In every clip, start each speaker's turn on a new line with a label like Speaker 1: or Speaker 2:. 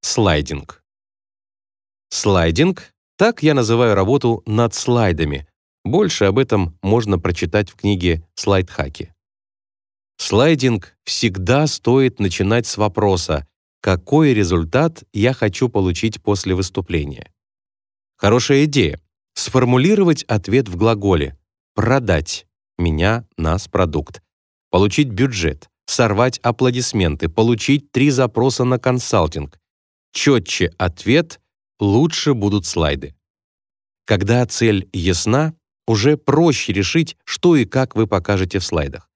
Speaker 1: Слайдинг. Слайдинг — так я называю работу над слайдами. Больше об этом можно прочитать в книге «Слайдхаки». Слайдинг всегда стоит начинать с вопроса «Какой результат я хочу получить после выступления?» Хорошая идея — сформулировать ответ в глаголе «продать» меня, нас, продукт, получить бюджет, сорвать аплодисменты, получить три запроса на консалтинг. Четче ответ, лучше будут слайды. Когда цель ясна, уже проще решить, что и как вы покажете в слайдах.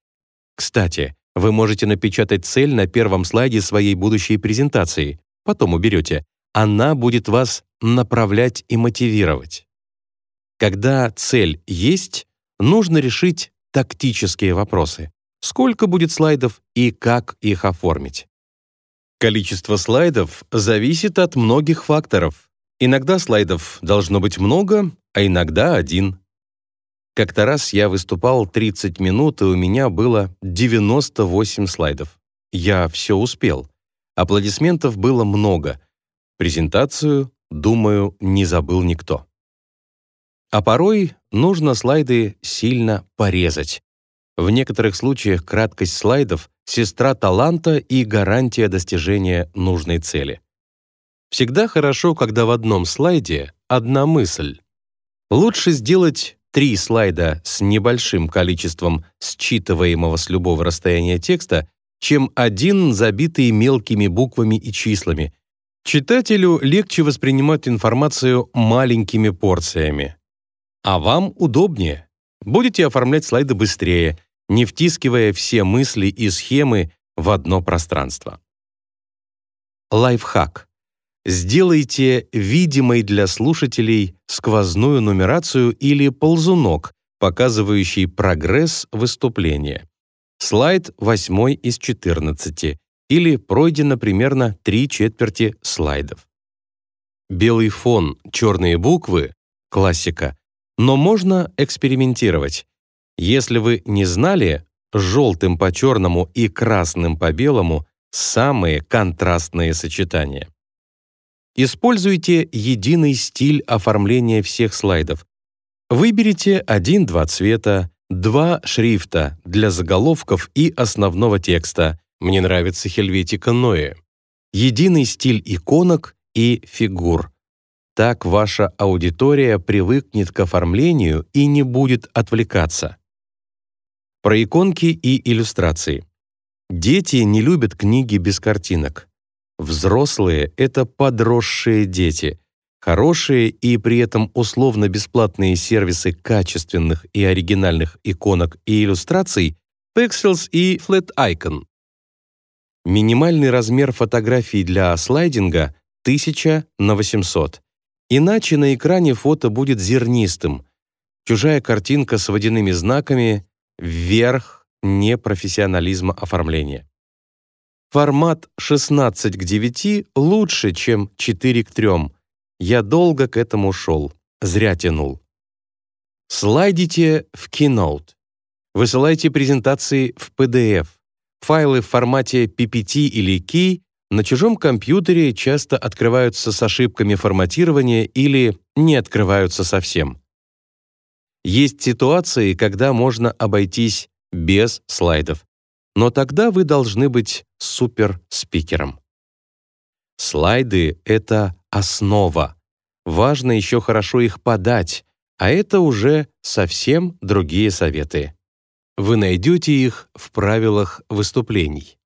Speaker 1: Кстати, вы можете напечатать цель на первом слайде своей будущей презентации, потом уберете. Она будет вас направлять и мотивировать. Когда цель есть, нужно решить тактические вопросы. Сколько будет слайдов и как их оформить? Количество слайдов зависит от многих факторов. Иногда слайдов должно быть много, а иногда один. Как-то раз я выступал 30 минут, и у меня было 98 слайдов. Я все успел. Аплодисментов было много. Презентацию, думаю, не забыл никто. А порой нужно слайды сильно порезать. В некоторых случаях краткость слайдов — сестра таланта и гарантия достижения нужной цели. Всегда хорошо, когда в одном слайде одна мысль. Лучше сделать три слайда с небольшим количеством считываемого с любого расстояния текста, чем один, забитый мелкими буквами и числами. Читателю легче воспринимать информацию маленькими порциями. А вам удобнее. Будете оформлять слайды быстрее, не втискивая все мысли и схемы в одно пространство. Лайфхак. Сделайте видимой для слушателей сквозную нумерацию или ползунок, показывающий прогресс выступления. Слайд 8 из 14 или пройдено примерно 3 четверти слайдов. Белый фон, черные буквы — классика, но можно экспериментировать. Если вы не знали, желтым по черному и красным по белому — самые контрастные сочетания. Используйте единый стиль оформления всех слайдов. Выберите один-два цвета, два шрифта для заголовков и основного текста. Мне нравится Хельветика Ноэ. Единый стиль иконок и фигур. Так ваша аудитория привыкнет к оформлению и не будет отвлекаться. Про иконки и иллюстрации. Дети не любят книги без картинок. Взрослые — это подросшие дети. Хорошие и при этом условно-бесплатные сервисы качественных и оригинальных иконок и иллюстраций Pexels и Flat Icon. Минимальный размер фотографий для слайдинга — 1000 на 800. Иначе на экране фото будет зернистым. Чужая картинка с водяными знаками — вверх непрофессионализма оформления. Формат 16 к 9 лучше, чем 4 к 3. Я долго к этому шел, зря тянул. Слайдите в Keynote. Высылайте презентации в PDF. Файлы в формате PPT или Key на чужом компьютере часто открываются с ошибками форматирования или не открываются совсем. Есть ситуации, когда можно обойтись без слайдов но тогда вы должны быть суперспикером. Слайды — это основа. Важно еще хорошо их подать, а это уже совсем другие советы. Вы найдете их в правилах выступлений.